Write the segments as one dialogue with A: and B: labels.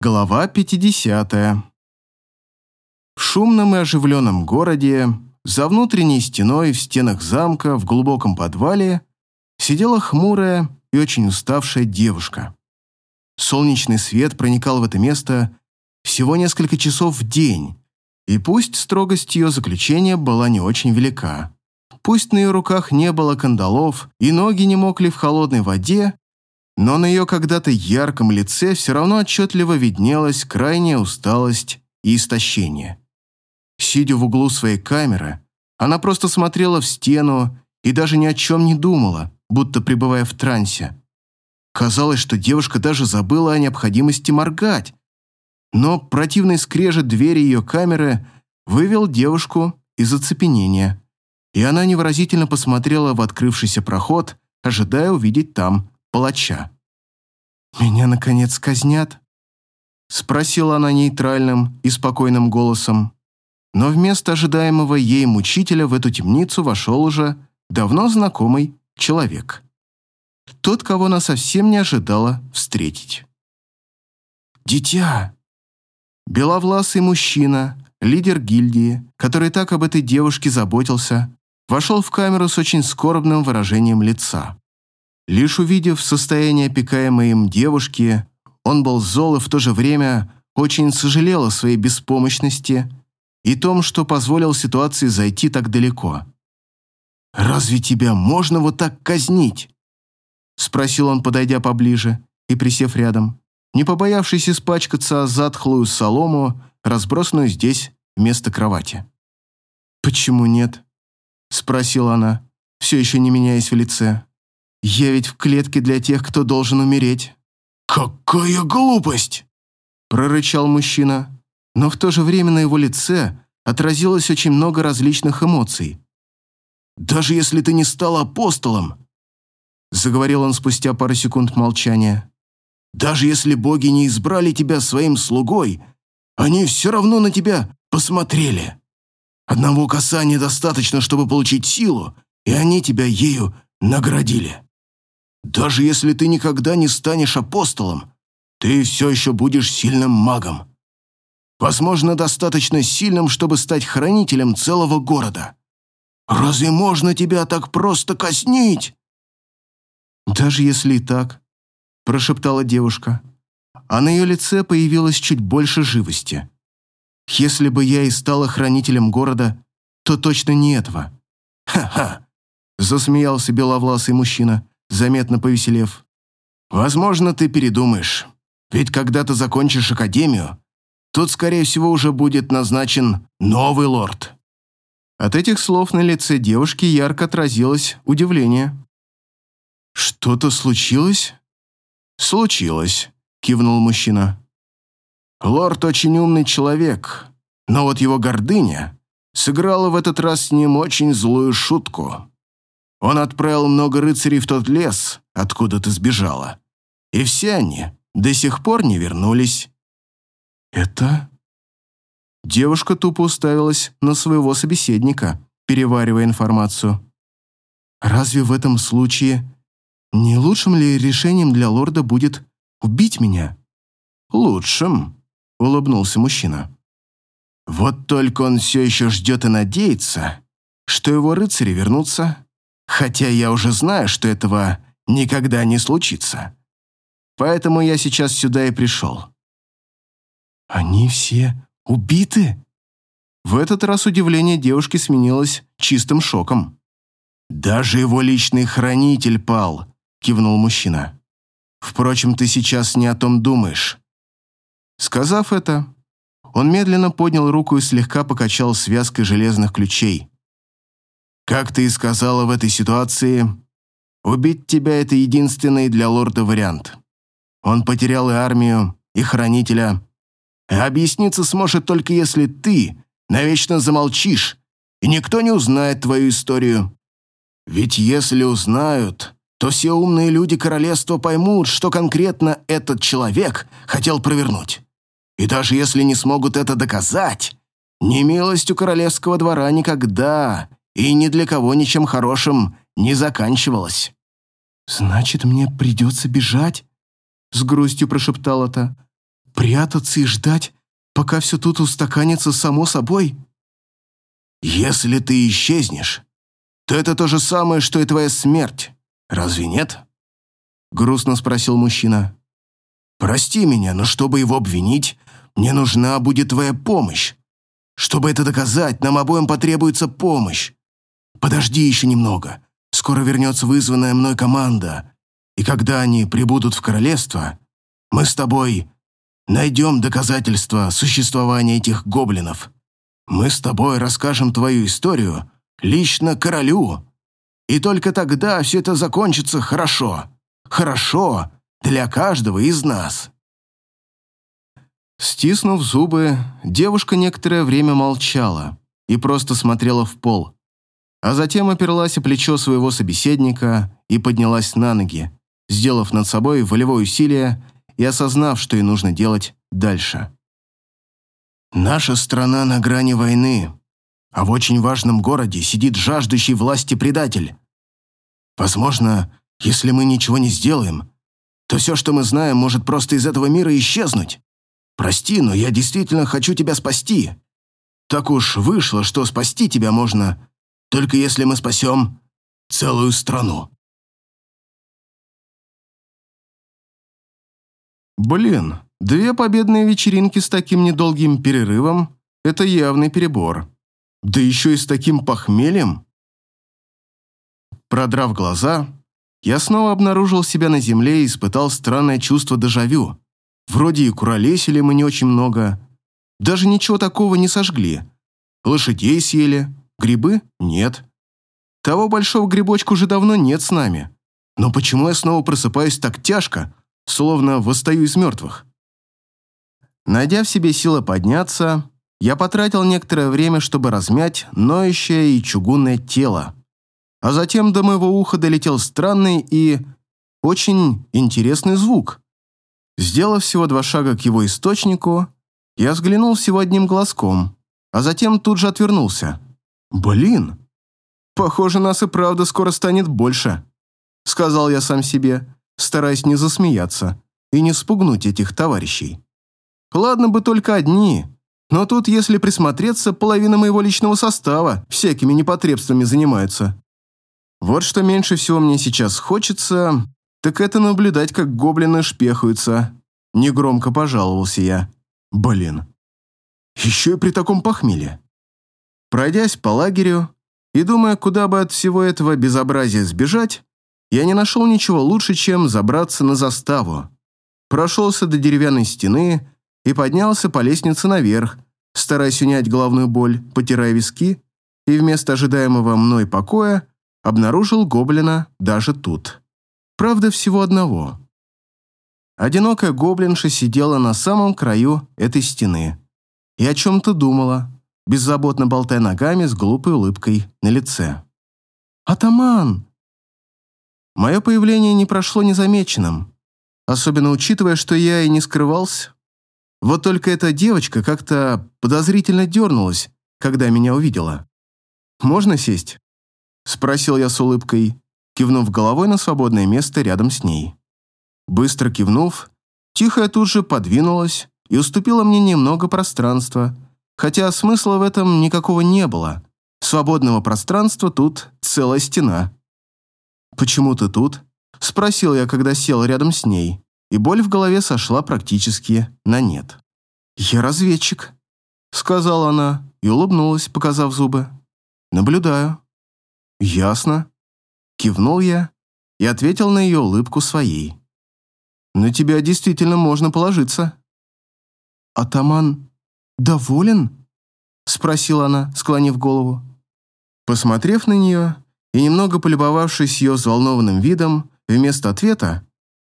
A: Глава 50. В шумном и оживленном городе, за внутренней стеной в стенах замка в глубоком подвале, сидела хмурая и очень уставшая девушка. Солнечный свет проникал в это место всего несколько часов в день, и пусть строгость ее заключения была не очень велика, пусть на ее руках не было кандалов и ноги не мокли в холодной воде, но на ее когда-то ярком лице все равно отчетливо виднелась крайняя усталость и истощение. Сидя в углу своей камеры, она просто смотрела в стену и даже ни о чем не думала, будто пребывая в трансе. Казалось, что девушка даже забыла о необходимости моргать. Но противный скрежет двери ее камеры вывел девушку из оцепенения, и она невыразительно посмотрела в открывшийся проход, ожидая увидеть там палача. «Меня, наконец, казнят?» Спросила она нейтральным и спокойным голосом. Но вместо ожидаемого ей мучителя в эту темницу вошел уже давно знакомый человек. Тот, кого она совсем не ожидала встретить. «Дитя!» Беловласый мужчина, лидер гильдии, который так об этой девушке заботился, вошел в камеру с очень скорбным выражением лица. Лишь увидев состояние опекаемой им девушки, он был зол и в то же время очень сожалел о своей беспомощности и том, что позволил ситуации зайти так далеко. «Разве тебя можно вот так казнить?» Спросил он, подойдя поближе и присев рядом, не побоявшись испачкаться о затхлую солому, разбросанную здесь вместо кровати. «Почему нет?» Спросила она, все еще не меняясь в лице. Я ведь в клетке для тех, кто должен умереть».
B: «Какая глупость!»
A: – прорычал мужчина, но в то же время на его лице отразилось очень много различных эмоций.
B: «Даже если ты не стал апостолом», – заговорил он спустя пару секунд молчания, «даже если боги не избрали тебя своим слугой, они все равно на тебя посмотрели. Одного касания достаточно, чтобы получить силу, и они тебя ею наградили. Даже если ты никогда не станешь апостолом, ты все еще будешь сильным магом. Возможно, достаточно сильным, чтобы стать хранителем целого города. Разве можно тебя так просто казнить?»
A: «Даже если и так», – прошептала девушка, а на ее лице появилось чуть больше живости. «Если бы я и стала хранителем города, то точно не этого».
B: «Ха-ха!»
A: – засмеялся беловласый мужчина заметно повеселев.
B: «Возможно, ты передумаешь. Ведь когда ты закончишь академию, тут, скорее всего, уже будет назначен новый лорд».
A: От этих слов на лице девушки ярко отразилось удивление. «Что-то случилось?»
B: «Случилось», — кивнул мужчина. «Лорд очень умный человек, но вот его гордыня сыграла в этот раз с ним очень злую шутку. Он отправил много рыцарей в тот лес, откуда ты сбежала. И все они до сих пор не вернулись».
A: «Это...» Девушка тупо уставилась на своего собеседника, переваривая информацию. «Разве в этом случае не лучшим ли решением для лорда будет убить меня?»
B: «Лучшим», — улыбнулся мужчина. «Вот только он все еще ждет и надеется, что его рыцари вернутся Хотя я уже знаю, что этого никогда не случится. Поэтому я сейчас сюда и пришел.
A: Они все убиты? В этот раз удивление девушки сменилось чистым шоком.
B: «Даже его личный хранитель пал», — кивнул мужчина. «Впрочем, ты сейчас не о том думаешь».
A: Сказав это, он медленно поднял руку и слегка покачал связкой железных ключей.
B: Как ты и сказала в этой ситуации, убить тебя – это единственный для лорда вариант. Он потерял и армию, и хранителя. А объясниться сможет только если ты навечно замолчишь, и никто не узнает твою историю. Ведь если узнают, то все умные люди королевства поймут, что конкретно этот человек хотел провернуть. И даже если не смогут это доказать, немилость у королевского двора никогда и ни для кого ничем хорошим не заканчивалось.
A: «Значит, мне придется бежать?» — с грустью прошептала та.
B: Прятаться и ждать, пока все тут устаканится само собой? Если ты исчезнешь, то это то же самое, что и твоя смерть. Разве нет? Грустно спросил мужчина. Прости меня, но чтобы его обвинить, мне нужна будет твоя помощь. Чтобы это доказать, нам обоим потребуется помощь. Подожди еще немного. Скоро вернется вызванная мной команда. И когда они прибудут в королевство, мы с тобой найдем доказательства существования этих гоблинов. Мы с тобой расскажем твою историю лично королю. И только тогда все это закончится хорошо. Хорошо для каждого из нас». Стиснув зубы, девушка некоторое время молчала и просто смотрела в пол, а затем оперлась о плечо своего собеседника и поднялась на ноги, сделав над собой волевое усилие и осознав, что ей нужно делать дальше. «Наша страна на грани войны, а в очень важном городе сидит жаждущий власти предатель. Возможно, если мы ничего не сделаем, то все, что мы знаем, может просто из этого мира исчезнуть. Прости, но я действительно хочу тебя спасти. Так уж вышло, что спасти тебя можно, только если мы спасем целую страну.
A: Блин, две победные вечеринки с таким недолгим перерывом – это явный перебор. Да еще и с таким похмельем. Продрав глаза, я снова обнаружил себя на земле и испытал странное чувство дежавю. Вроде и куролесили мы не очень много. Даже ничего такого не сожгли. Лошадей съели, грибы – нет. Того большого грибочка уже давно нет с нами. Но почему я снова просыпаюсь так тяжко, словно восстаю из мертвых? Найдя в себе силы подняться, я потратил некоторое время, чтобы размять ноющее и чугунное тело. А затем до моего уха долетел странный и очень интересный звук. Сделав всего два шага к его источнику, я взглянул всего одним глазком, а затем тут же отвернулся. «Блин, похоже, нас и правда скоро станет больше», сказал я сам себе, стараясь не засмеяться и не спугнуть этих товарищей. Ладно бы только одни, но тут, если присмотреться, половина моего личного состава всякими непотребствами занимается. Вот что меньше всего мне сейчас хочется, так это наблюдать, как гоблины шпехаются. Негромко пожаловался я. Блин. Еще и при таком похмелье. Пройдясь по лагерю и думая, куда бы от всего этого безобразия сбежать, я не нашел ничего лучше, чем забраться на заставу. Прошелся до деревянной стены и поднялся по лестнице наверх, стараясь унять головную боль, потирая виски, и вместо ожидаемого мной покоя обнаружил гоблина даже тут. Правда, всего одного. Одинокая гоблинша сидела на самом краю этой стены и о чем-то думала, беззаботно болтая ногами с глупой улыбкой на лице. «Атаман!» Мое появление не прошло незамеченным, особенно учитывая, что я и не скрывался. Вот только эта девочка как-то подозрительно дернулась, когда меня увидела. «Можно сесть?» – спросил я с улыбкой, кивнув головой на свободное место рядом с ней. Быстро кивнув, тихая тут же подвинулась и уступила мне немного пространства, хотя смысла в этом никакого не было. Свободного пространства тут целая стена. «Почему ты тут?» – спросил я, когда сел рядом с ней и боль в голове сошла практически на нет. «Я разведчик», — сказала она и улыбнулась, показав зубы. «Наблюдаю». «Ясно», — кивнул я и ответил на ее улыбку своей. «На тебя действительно можно положиться». «Атаман доволен?» — спросила она, склонив голову. Посмотрев на нее и немного полюбовавшись ее взволнованным видом, вместо ответа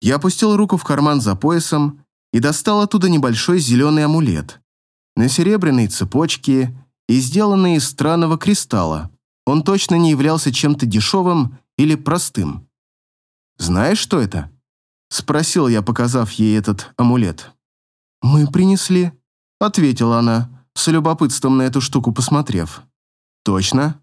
A: я опустил руку в карман за поясом и достал оттуда небольшой зеленый амулет. На серебряной цепочке и сделанный из странного кристалла. Он точно не являлся чем-то дешевым или простым. «Знаешь, что это?» — спросил я, показав ей этот амулет. «Мы принесли», — ответила она, с любопытством на эту штуку посмотрев. «Точно?»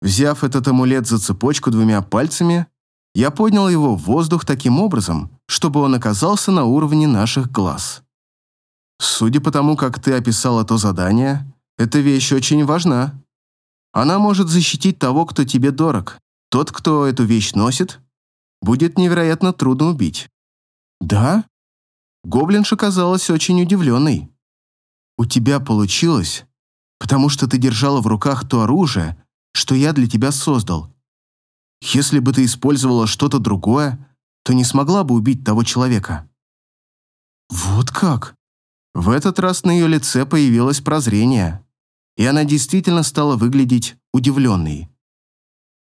A: Взяв этот амулет за цепочку двумя пальцами, я поднял его в воздух таким образом, чтобы он оказался на уровне наших глаз. Судя по тому, как ты описала то задание, эта вещь очень важна. Она может защитить того, кто тебе дорог. Тот, кто эту вещь носит, будет невероятно трудно убить. Да? Гоблинша казалась очень удивленной. У тебя получилось, потому что ты держала в руках то оружие, что я для тебя создал. Если бы ты использовала что-то другое, то не смогла бы убить того человека. Вот как? В этот раз на ее лице появилось прозрение, и она действительно стала выглядеть удивленной.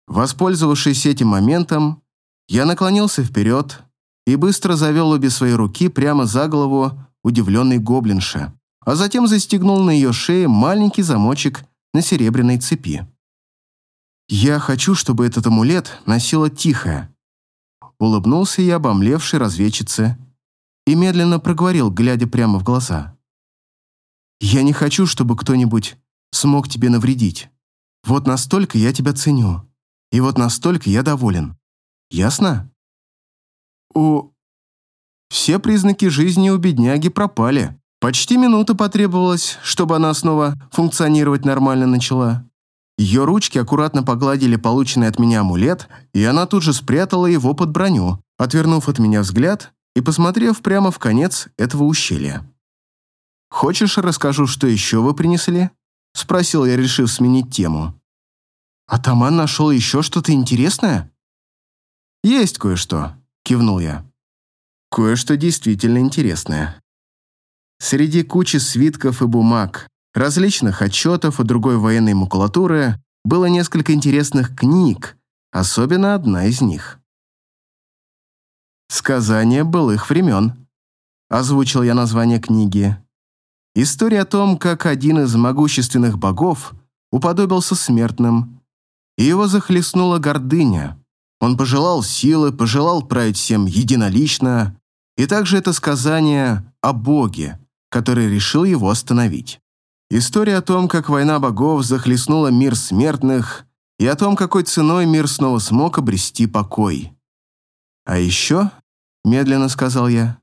A: Воспользовавшись этим моментом, я наклонился вперед и быстро завел обе свои руки прямо за голову удивленной гоблинши, а затем застегнул на ее шее маленький замочек на серебряной цепи. «Я хочу, чтобы этот амулет носила тихая». Улыбнулся я обомлевшей разведчице и медленно проговорил, глядя прямо в глаза. «Я не хочу, чтобы кто-нибудь смог тебе навредить. Вот настолько я тебя ценю, и вот настолько я доволен. Ясно?» «У...» Все признаки жизни у бедняги пропали. Почти минута потребовалась, чтобы она снова функционировать нормально начала. Ее ручки аккуратно погладили полученный от меня амулет, и она тут же спрятала его под броню, отвернув от меня взгляд и посмотрев прямо в конец этого ущелья. «Хочешь, расскажу, что еще вы принесли?» — спросил я, решив сменить тему. «Атаман нашел еще что-то интересное?» «Есть кое-что», — кивнул я. «Кое-что действительно интересное. Среди кучи свитков и бумаг, различных отчетов и другой военной макулатуры было несколько интересных книг, особенно одна из них. «Сказания былых времен», — озвучил я название книги. История о том, как один из могущественных богов уподобился смертным, и его захлестнула гордыня. Он пожелал силы, пожелал править всем единолично, и также это сказание о боге, который решил его остановить. История о том, как война богов захлестнула мир смертных, и о том, какой ценой мир снова смог обрести покой. А еще, медленно сказал я,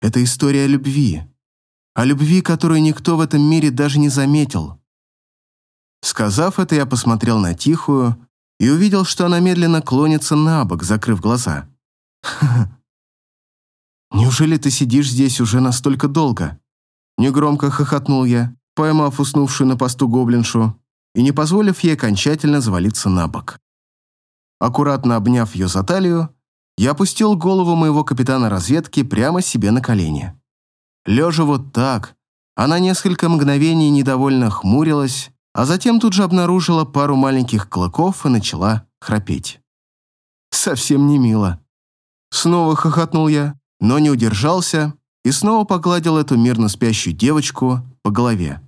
A: это история любви. О любви, которую никто в этом мире даже не заметил. Сказав это, я посмотрел на Тихую и увидел, что она медленно клонится на бок, закрыв глаза. «Неужели ты сидишь здесь уже настолько долго?» Негромко хохотнул я, поймав уснувшую на посту гоблиншу и не позволив ей окончательно завалиться на бок. Аккуратно обняв ее за талию, я опустил голову моего капитана разведки прямо себе на колени. Лежа вот так, она несколько мгновений недовольно хмурилась, а затем тут же обнаружила пару маленьких клыков и начала храпеть. Совсем не мило. Снова хохотнул я, но не удержался и снова погладил эту мирно спящую девочку по голове.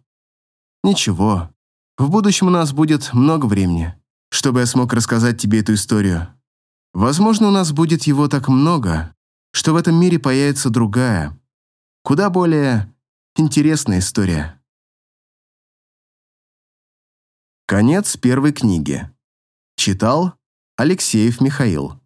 A: «Ничего, в будущем у нас будет много времени, чтобы я смог рассказать тебе эту историю. Возможно, у нас будет его так много, что в этом мире появится другая, куда более интересная история». Конец первой книги. Читал Алексеев Михаил.